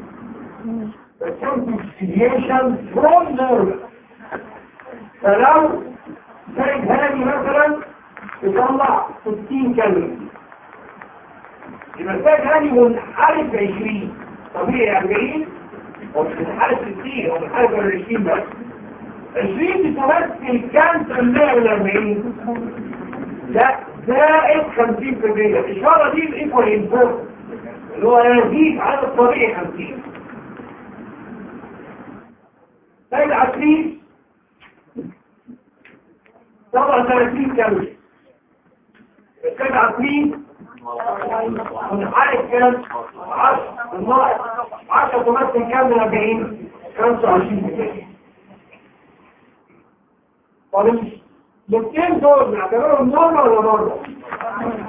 Reconciliation from nervous فلو سيد هاني مثلا يطلع 60 كلمة يبقى سيد هاني منحرف 20 طبيعي 40 هو مش منحرف 60 هو منحرف 20 بس. 20 بتمثل كام في المية من 40 لا زائد 50% الإشارة دي الإيكوال انفورس اللي هو يزيد على الطبيعي 50 سيد عشرين طبعا 30 كامل. سيد عشرين منحرك كام 10 10 تمثل كام من 40 25 طب الاثنين دول نعتبرهم normal ولا؟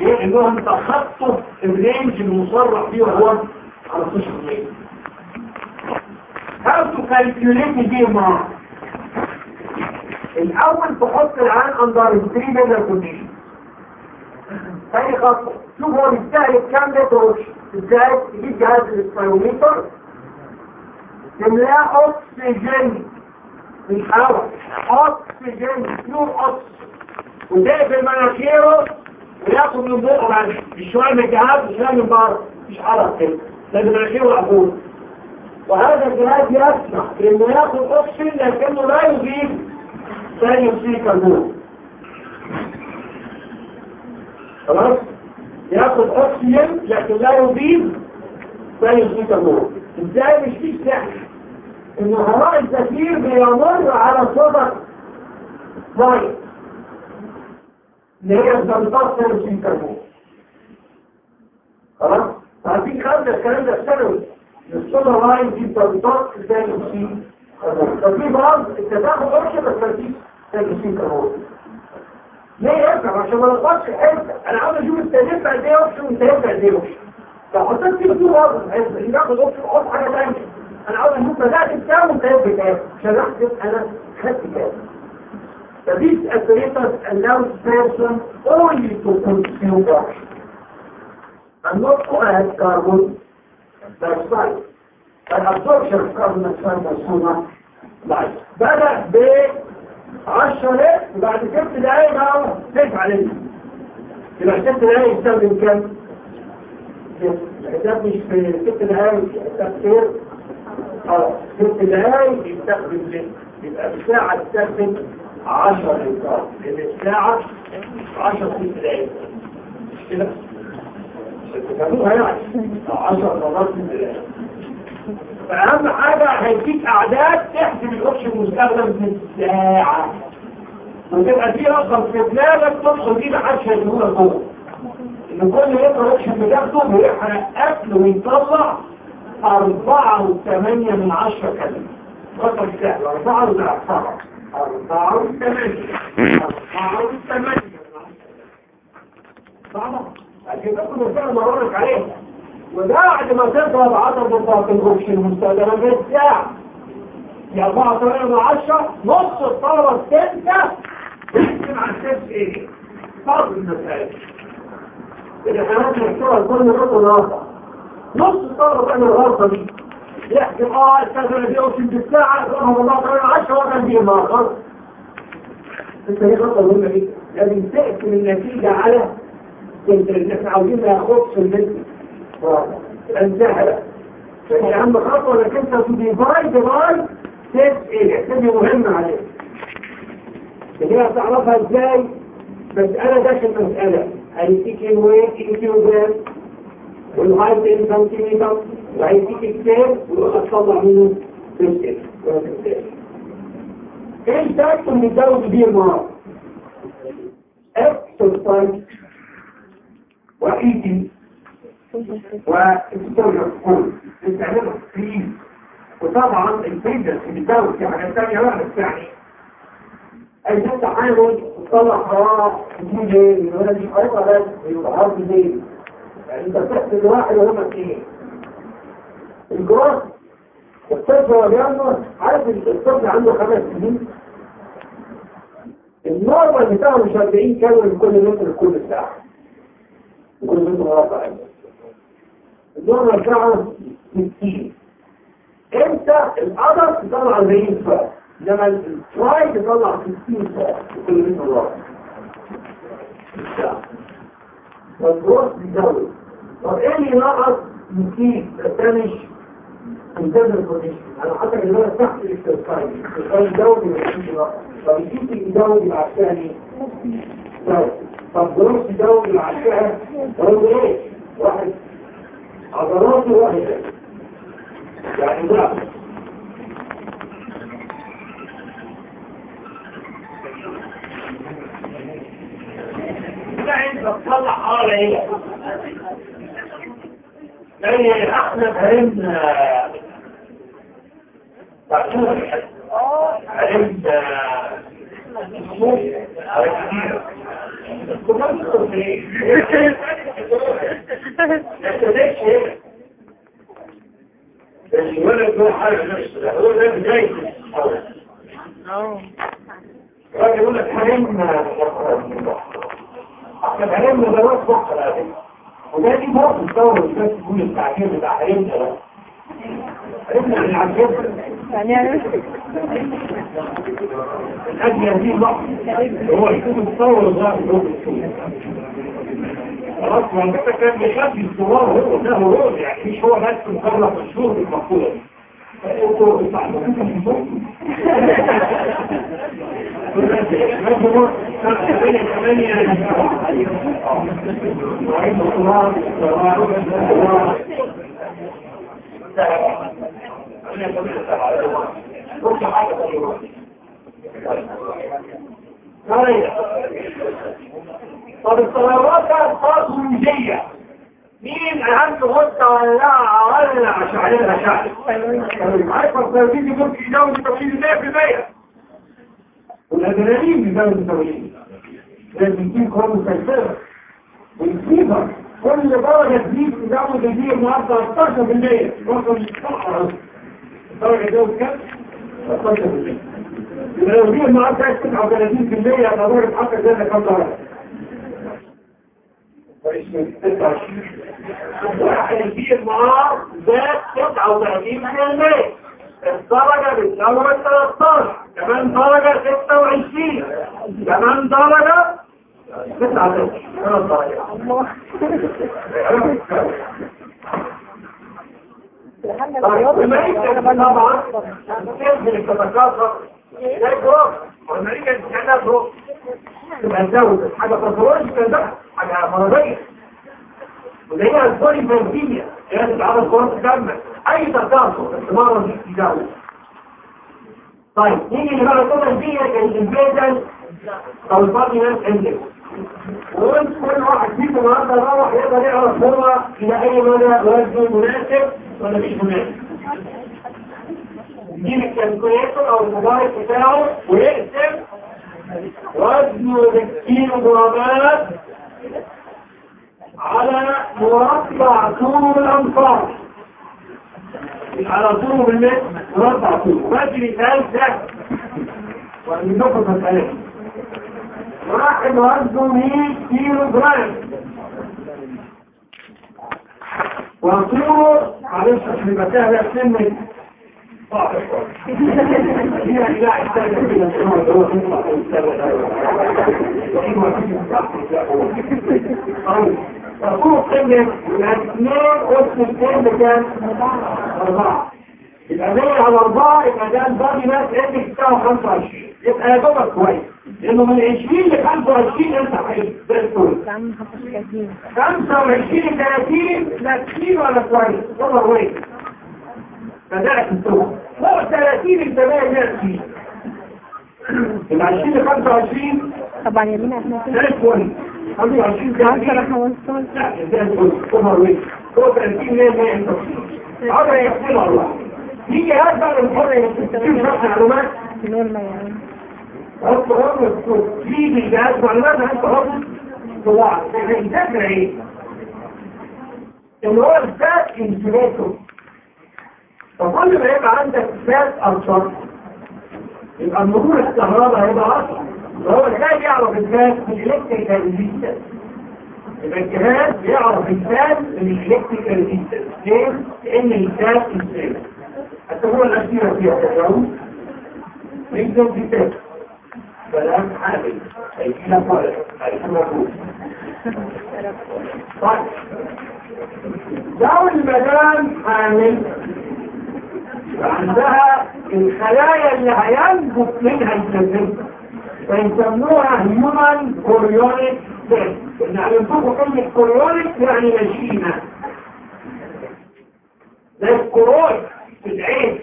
ليه؟ انهم تخطوا ال range المصرح فيه هو على السوشيال ميديا. How to calculate BMR الأول تحط العيان under three major conditions. ثاني خطوة شوف هو بيستهلك كام لتر إزاي تجيب جهاز ال spirometer تملاه أكسجين. مش هواء أكسجين. pure أكسجين. وده في المناخيره وياخد من بقه بعد مش شوية من الجهاز وشويه من بره. مش عرق كده. لازم مناخيره مقفول وهذا الجهاز يسمح بانه ياخد أكسجين لكنه لا يضيف ثاني اكسيد كربون. خلاص؟ ياخد اكسجين لكن لا ثاني اكسيد كربون إزاي مش فيه سحر؟ ان هواء الزفير بيمر على soda مية. اللي هي الضغطات اكسيد كربون خلاص عارفين خدنا الكلام ده في ثانوي. الصدى لاين دي ضغطات ثاني اكسيد كربون ففي بعض أنت تاخد اكسجين بس ثاني اكسيد كربون ليه ينفع عشان ما نغلطش حتة أنا عاوز أشوف انت ينفع قد إيه اوبشن وانت ينفع قد إيه. اوبشن لو حطيت فيه طول وزن اللي ياخد اوبشن حط حاجة ثانية أنا عاوز أشوف بدات بكام وانت بكام عشان احسب أنا خدت كام فديس operators allows person only to consume oxygen and not to add carbon dioxide فالabsorption of carbon dioxide مصنوعة لايف بدأ ب 10 لتر وبعد ست دقايق بقى 9 لتر يبقى ست دقايق يستخدم كام؟ الحساب مش في ست دقايق خير آه ست دقايق يستخدم لتر يبقى في ساعة تستخدم 10 لتر لأن الساعة 10 ست دقايق كده؟ تفهموها يعني. 10 مرات ست دقايق فأهم حاجة هيديك أعداد تحسب الأوبشن المستخدم في الساعة. وتبقى في رقم في دماغك تدخل فيه محدش هيجيبه لك جوه إن كل لتر أوبشن بتاخده بيحرق أكل ويطلع أربعة وثمانية من عشرة كلمة. رقم سهل أربعة سبعة أربعة وثمانية. أربعة وثمانية. صعبة عشان تاخد الفعل مرورك عليها وبعد ما تضرب عدد نقاط الأوبشن المستخدمه في الساعة يا 4 8 من 10 نص الطلبة السته بيقسم على السبس إيه؟ فرض المسائل. الامتحانات محتوى كل نقطه ناقصه نص الطلبة كان الغلطه دي يحكم آه استخدم دي أوبشن في الساعة. رقم 4 8 من 10 وكان دي الناقص أنت هي خطه مهمه جدا لازم تقسم النتيجه على إحنا عاوزين ما ياخدش المثل انتهى فهي اهم خطوة انك انت تديفاي ديفاي تيست إيه؟ تبقى مهمة عليك. اللي هي تعرفها إزاي؟ مسألة داش المسألة. هيديك الويت الكيلوجرام والهايت ان سنتيمتر وهيديك الكتاب وتطلع منه تيست إيه التاكل اللي تزود بيه المرض اكسرسايز وايتي واستمر كل بتعمله فريز وطبعا الفيدر اللي بتدور في حاجات بقى بس يعني عايزين تحاول تطلع حرارة تجيب إيه يقول لك مش حرارة بس يبقى حرارة زي. يعني انت بتحسب واحد وهم اثنين الجراس الطفل هو بيعمل عارف الطفل عنده خمس سنين؟ النورمال بتاعه مش 40 كالوري كل متر كل ساعة. كل متر مربع النورمال بتاعه 60 إمتى؟ القدر تطلع 40 ساعة لما التراي تطلع 60 ساعة كل متر مربع فالجروس بيزود طب إيه اللي نقص يزيد الدمج؟ انتظر البوزيشن أنا حتى اللي هو تحت الاكسرسايز الاكسرسايز دوري ويزيد طب يزيد يدوري مع الثاني طيب طب جروس يدوري مع الثاني طب إيه؟ واحد عضلاته واحدة. يعني ضعف. انت تطلع حالة إيه يعني إحنا فهمنا فهمنا الولد هو حاجة نفسه هو ده بداية الراجل يقول لك فهمنا إحنا فهمنا ده وقت بكرة وده دي برضه الدورة بس تكون التعبير بتاع حرمنا ده حرمنا يعني أنا دي اللحظة هو يكون ده خلاص ما انت كان بيخفي الثوار هو ده هو. يعني مش هو بس الشهور المقصودة أنتوا بتعملوا في الشهور [LAUGHS] طب الصلوات الخاص منجية مين أهم غدة ولا ولا عشان شعر عارف الصلوات يقول في جوز توليد 100% والأدرينالين بيزود التوليد لازم يكون كروم سلسلة والفيبر كل درجة تزيد تزود الدي النهارده 13% وصل للصحة الدرجة تزود كام؟ 13% يبقى لو دي النهارده 39% يبقى درجة حتى زي كام درجة؟ الدي النهار زاد 39% الدرجة بتزود 13 كمان درجة 26 كمان درجة 29 طبعا تنزل تتكاثر زي جروب والمريكا تتحدى جروب تبقى تزود حاجة فاصولوجيكال ده حاجة مرضية وده هي البولي بنزينيا هي تتعرض كرات الدم اي طيب نيجي اللي بقى كده دي الانفيجن أو البادي اندكس وانت كل واحد فيكم النهارده يروح يقدر يعرف هو إلى اي مدى وزنه مناسب ولا مش مناسب. يجيب ال calculator أو الموبايل بتاعه ويقسم وزنه بالكيلو جرامات على مربع طول الامصار على طول بالمتر مربع طول. بدري مثال سهل نقطة مسألة واحد وزنه 100 كيلو جرام. وطوله معلش عشان يبقى سهل سنة؟ أربعة. يبقى على أربعة يبقى ده الباقي عندك بتاعه 25 يبقى يا دوبك كويس لأنه من 20 ل 25 أنت حقيقي زي الفل 25 ل 30 لا كتير ولا كويس والله وين فده السوق فوق 30 انت بقى نفسي ال 20 ل 25 طبعا يا بينا إحنا ده الفل 25 30 إحنا وصلنا لا ده الفل والله وين فوق 30 ليه ما انت هذا يحصل الله يجي هذا بقى الحر شرح معلومات نور ما يعني حط عمر في الجهاز معلومات حط طبعا. الفكرة إيه إن هو ال fat insulator فكل ما يبقى عندك fat أكتر يبقى مرور الكهرباء هيبقى أصلا وهو إزاي يعرف ال fat من ال electrical resistance يبقى الجهاز يعرف ال fat من ال electrical resistance ليه؟ لأن ال fat insulator حتى هو الأخيرة فيها في تاك كلام حامل هيكينا فارغ هيكينا فوق طيب. لو المدام حامل عندها الخلايا اللي هينبت منها الجسم فيسموها هيومن كوريونيك. سيل ان علمتكم كلمة كوريونيك يعني مشينة زي الكوروي في العين.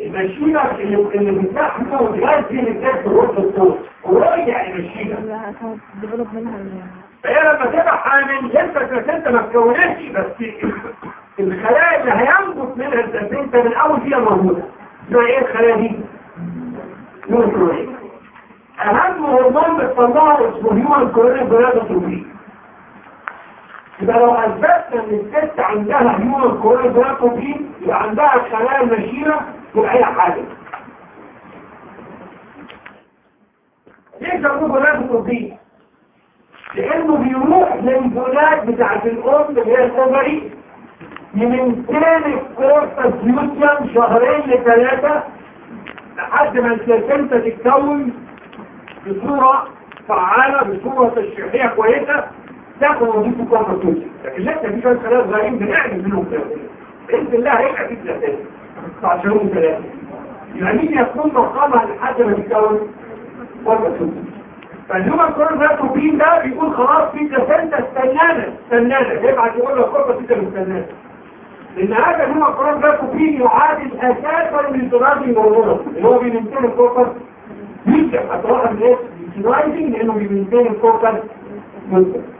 المشينة اللي اللي بتحمل وتغذي للجسم روح الصوت كوروي يعني مشينة لا هتديفلوب منها ال- فهي لما تبقى حامل لسه البلاسنتا ما اتكونتش بس الخلايا اللي هينبت منها البلاسنتا من أول فيها موجودة. اسمها إيه الخلايا دي؟ نيوترونيك أهم هرمون بتطلعه اسمه هيومن كورينيك جونادوتروبين يبقى لو أثبتنا إن الست عندها هيومن كورينيك جونادوتروبين يبقى عندها الخلايا المشيره في حاجة. ليه سموه جلاد الطبي؟ لأنه بيروح للجلاد بتاعة الأم اللي هي الكوبري من ثالث كورس فيوتيوم شهرين لثلاثة لحد ما انت تتكون بصورة فعالة بصورة تشريحية كويسة. تاخد وظيفة كورس فيوتيوم لكن لسه في شوية خلاف غريب بنعمل منهم كده. بإذن الله هيبقى في ثلاثة 19 3 يعني مين يكون مقامها لحد ما يتكون ولا فالهيومن كورباتوبين ده بيقول خلاص في كسنتة استنانة استنانة يبعد يقول له كوربا سيتا مستنانة لأن هذا الهيومن كورباتوبين يعادل أساسا من للدراج الموضوع. اللي هو بيمنتين الكوربا جدا هتروح الناس بيكنايزنج لأنه بيمنتين الكوربا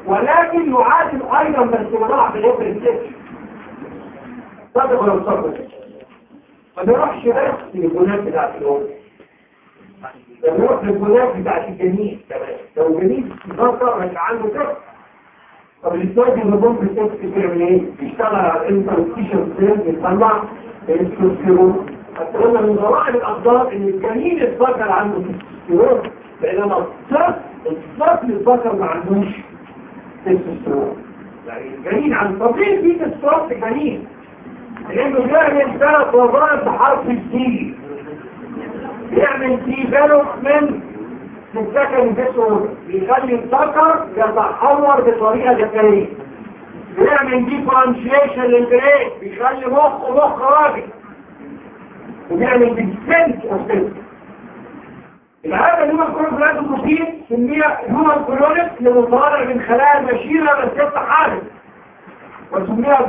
ولكن يعادل أيضا من استمراع بالإفرنتيشن صدق ولا مصدق؟ ما بيروحش بس للبنات بتاعت الأم بنروح للبنات بتاعت الجنين كمان. لو الجنين ذكر هيبقى عنده كده. طب الاسلايد اللي بوم بتاعت بيعمل إيه؟ بيشتغل على الانترستيشن سيل بيطلع التستوستيرون حتى قلنا من ظواهر الاخبار إن الجنين اتذكر عنده تستوستيرون بينما الطفل الطفل اتذكر ما عندوش تستوستيرون يعني الجنين عن طبيعي في تستوستيرون في الجنين لأنه بيعمل ثلاث وظائف بحرف السي بيعمل ديفلوبمنت في السكن ديسور بيخلي الذكر يتحور بطريقة ذكريه بيعمل ديفرنشيشن للبرين بيخلي مخ مخ راجل وبيعمل ديسنت اوف يبقى هذا الهيومن كولون بلاد بروتين سميه هيومن كولونيك لمطالع من خلايا المشيره بس ست حالة وسميها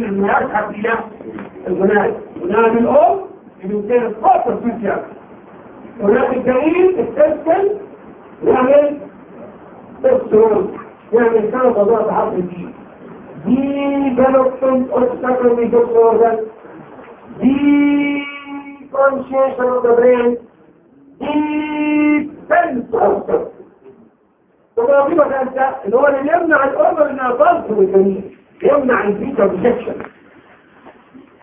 لأنه يذهب إلى البنات بنات الأم يمكن الخاطر في الجامعة هناك الدليل التسكن يعمل تسكن يعمل سنة وضع بحرف الدين. development of secondary disorder deconstruction of the brain defense of the في مثلا اللي هو اللي يمنع الأمر انها تظهر الجميل يمنع البيتا بسكشن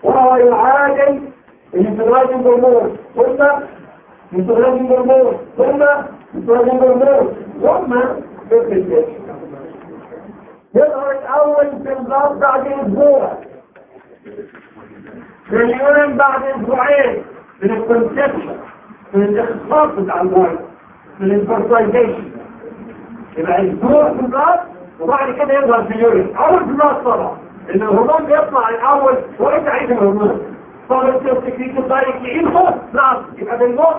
وهو يعادل الانتراج الهرمون ثم انتراج الهرمون ثم انتراج الهرمون ثم يظهر الأول في الضغط بعد أسبوع. في اليوم بعد أسبوعين من الكونسبشن من الاختصاص بتاع المويه من الفرتايزيشن يبقى أسبوع في الضغط وبعد كده يظهر في اليورين أول في الضغط طبعا. إن الهرمون بيطلع الأول وانت عايز الهرمون طالب التكنيك الضايق يعينه نعم يبقى بالنص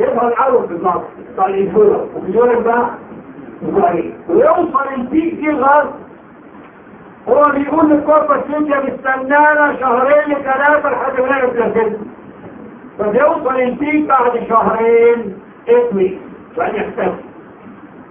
يظهر الأول بالنص بتاع الانفورة وفي اليورين بقى ويوصل البيك دي الغاز. هو بيقول للكوربة سيديا بيستنانا شهرين لثلاثة لحد ما يبقى فبيوصل البيك بعد شهرين. اسمي وأن يحتاج.